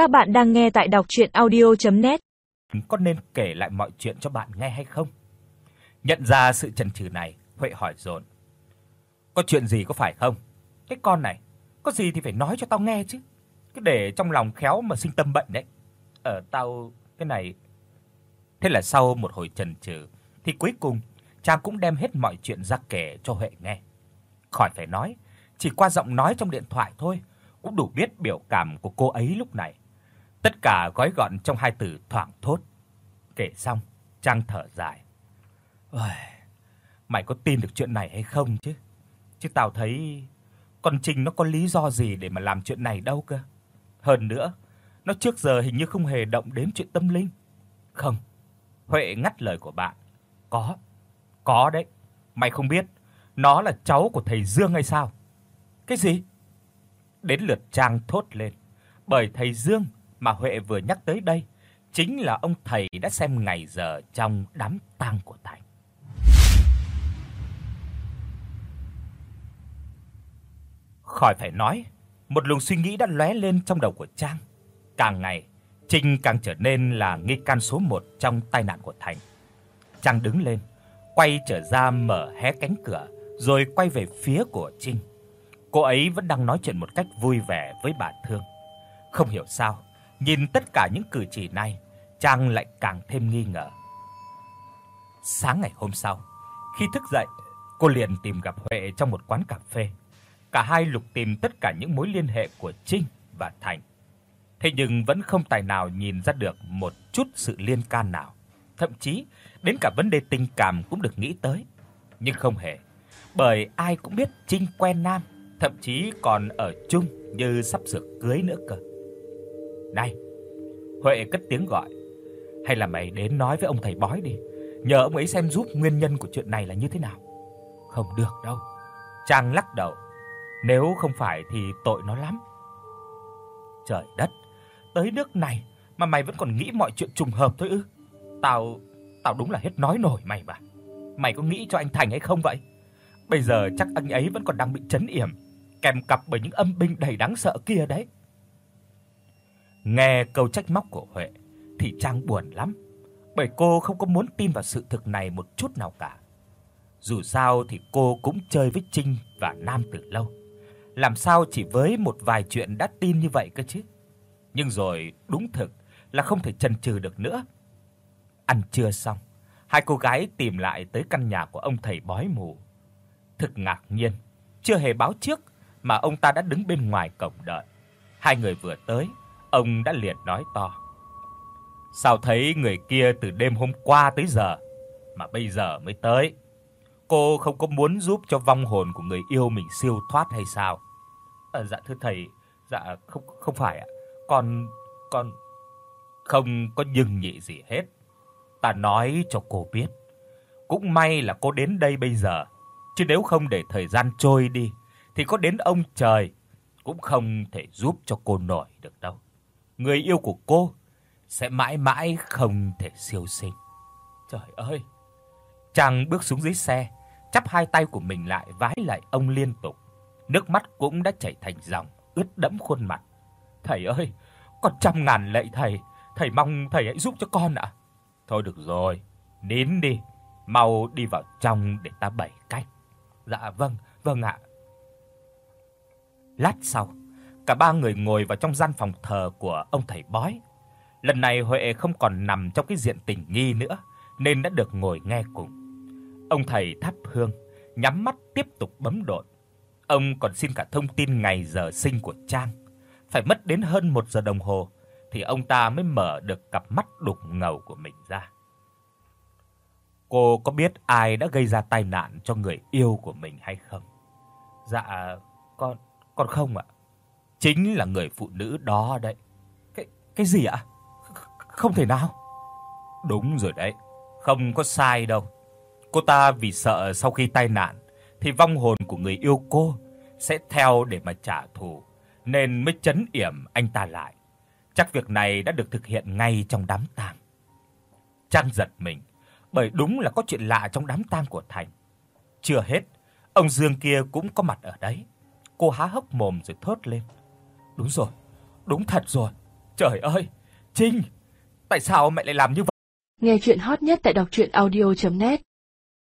Các bạn đang nghe tại đọc audio net Có nên kể lại mọi chuyện cho bạn nghe hay không? Nhận ra sự chần chừ này, Huệ hỏi dồn. Có chuyện gì có phải không? Cái con này, có gì thì phải nói cho tao nghe chứ. Cứ để trong lòng khéo mà sinh tâm bệnh đấy. Ờ tao cái này Thế là sau một hồi chần chừ thì cuối cùng Trang cũng đem hết mọi chuyện ra kể cho Huệ nghe. Khỏi phải nói, chỉ qua giọng nói trong điện thoại thôi cũng đủ biết biểu cảm của cô ấy lúc này. Tất cả gói gọn trong hai từ thoảng thốt. Kể xong, chàng thở dài. Ôi, mày có tin được chuyện này hay không chứ? Chứ tao thấy con trình nó có lý do gì để mà làm chuyện này đâu cơ. Hơn nữa, nó trước giờ hình như không hề động đến chuyện tâm linh. Không. Huệ ngắt lời của bạn. Có. Có đấy. Mày không biết, nó là cháu của thầy Dương hay sao? Cái gì? Đến lượt Trang thốt lên, bởi thầy Dương mà Huệ vừa nhắc tới đây chính là ông thầy đã xem ngày giờ trong đám tang của Thành. Khỏi phải nói, một luồng suy nghĩ đã lóe lên trong đầu của Trang. Càng ngày, Trinh càng trở nên là nghi can số 1 trong tai nạn của Thành. Trang đứng lên, quay trở ra mở hé cánh cửa rồi quay về phía của Trinh. Cô ấy vẫn đang nói chuyện một cách vui vẻ với bà Thương. Không hiểu sao, nhìn tất cả những cử chỉ này, Trang lại càng thêm nghi ngờ. Sáng ngày hôm sau, khi thức dậy, cô liền tìm gặp Huệ trong một quán cà phê. Cả hai lục tìm tất cả những mối liên hệ của Trinh và Thành. Thế nhưng vẫn không tài nào nhìn ra được một chút sự liên can nào. Thậm chí đến cả vấn đề tình cảm cũng được nghĩ tới, nhưng không hề, bởi ai cũng biết Trinh quen Nam, thậm chí còn ở chung như sắp sửa cưới nữa cơ. "Này." Huệ cất tiếng gọi. "Hay là mày đến nói với ông thầy bói đi, nhờ ông ấy xem giúp nguyên nhân của chuyện này là như thế nào." "Không được đâu." Trang lắc đầu. "Nếu không phải thì tội nó lắm." Trời đất, tới nước này mà mày vẫn còn nghĩ mọi chuyện trùng hợp thôi ư? Tao tao đúng là hết nói nổi mày mà. Mày có nghĩ cho anh Thành hay không vậy? Bây giờ chắc anh ấy vẫn còn đang bị trấn yểm, kèm cặp bởi những âm binh đầy đáng sợ kia đấy. Nghe câu trách móc của Huệ thì Trang buồn lắm, bởi cô không có muốn tin vào sự thực này một chút nào cả. Dù sao thì cô cũng chơi với Trinh và Nam từ lâu. Làm sao chỉ với một vài chuyện đã tin như vậy cơ chứ? Nhưng rồi đúng thực là không thể chần chừ được nữa. Ăn trưa xong, hai cô gái tìm lại tới căn nhà của ông thầy bói mù. Thực ngạc nhiên, chưa hề báo trước mà ông ta đã đứng bên ngoài cổng đợi. Hai người vừa tới, ông đã liền nói to: "Sao thấy người kia từ đêm hôm qua tới giờ mà bây giờ mới tới? Cô không có muốn giúp cho vong hồn của người yêu mình siêu thoát hay sao?" "À, dạ thưa thầy, dạ không không phải ạ. Con con không có dừng nhị gì hết. Ta nói cho cô biết, cũng may là cô đến đây bây giờ, chứ nếu không để thời gian trôi đi thì có đến ông trời cũng không thể giúp cho cô nổi được đâu. Người yêu của cô sẽ mãi mãi không thể siêu sinh. Trời ơi. Chàng bước xuống dưới xe, chắp hai tay của mình lại vái lại ông liên tục. Nước mắt cũng đã chảy thành dòng, ướt đẫm khuôn mặt. "Thầy ơi, con trăm ngàn lạy thầy, thầy mong thầy hãy giúp cho con ạ." "Thôi được rồi, nín đi, mau đi vào trong để ta bày cách." "Dạ vâng, vâng ạ." Lát sau, cả ba người ngồi vào trong gian phòng thờ của ông thầy bói. Lần này Huệ không còn nằm trong cái diện tình nghi nữa, nên đã được ngồi nghe cùng. Ông thầy thắp hương, nhắm mắt tiếp tục bấm độn. Ông còn xin cả thông tin ngày giờ sinh của Trang. Phải mất đến hơn 1 giờ đồng hồ thì ông ta mới mở được cặp mắt đục ngầu của mình ra. Cô có biết ai đã gây ra tai nạn cho người yêu của mình hay không? Dạ, con con không ạ. Chính là người phụ nữ đó đấy. Cái cái gì ạ? Không thể nào. Đúng rồi đấy, không có sai đâu. Cô ta vì sợ sau khi tai nạn thì vong hồn của người yêu cô sẽ theo để mà trả thù nên mới trấn yểm anh ta lại. Chắc việc này đã được thực hiện ngay trong đám tang. Trang giật mình, bởi đúng là có chuyện lạ trong đám tang của Thành. Chưa hết, ông Dương kia cũng có mặt ở đấy. Cô há hốc mồm rồi thốt lên. Đúng rồi, đúng thật rồi. Trời ơi, Trinh, tại sao mẹ lại làm như vậy? Nghe truyện hot nhất tại doctruyenaudio.net